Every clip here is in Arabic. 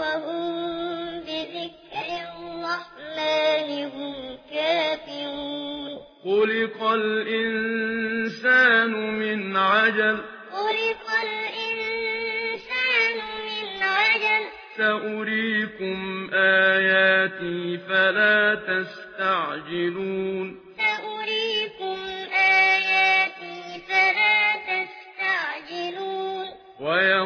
وهم بذكر الرحمن كافرون خلق الإنسان من عجل خلق الإنسان من عجل سأريكم آياتي فلا تستعجلون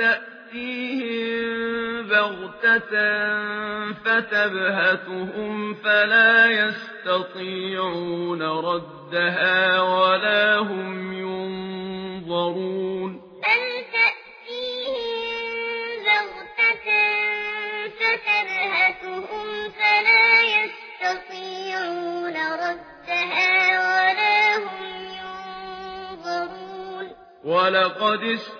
تأتيهم بغتة فتبهتهم فلا يستطيعون ردها ولا هم ينظرون بل تأتيهم بغتة فتبهتهم فلا يستطيعون ردها ولا هم ينظرون. ولقد است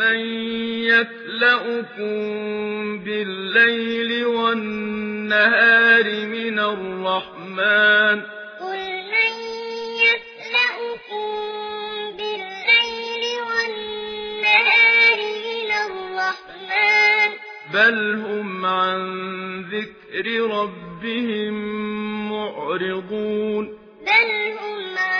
من يكلأكم بالليل والنهار من الرحمن قل من يكلأكم بالليل والنهار من الرحمن بل هم عن ذكر ربهم معرضون بل هم عن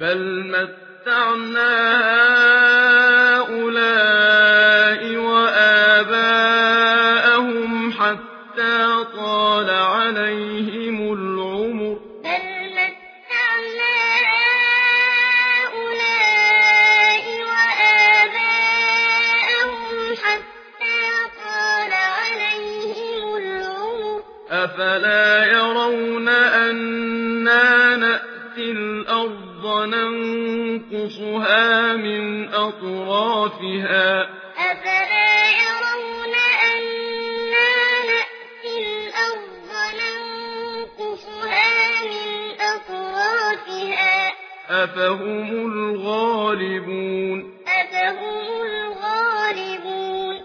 بل متعنا هؤلاء وآباءهم حتى طال عليهم العمر بل متعنا هؤلاء وآباءهم حتى طال عليهم العمر أفلا يرون أنا نأتي الأرض ننقصها من أطرافها. أفلا يرون أنا نأتي الأرض ننقصها من أطرافها؟ أفهم الغالبون. أفهم الغالبون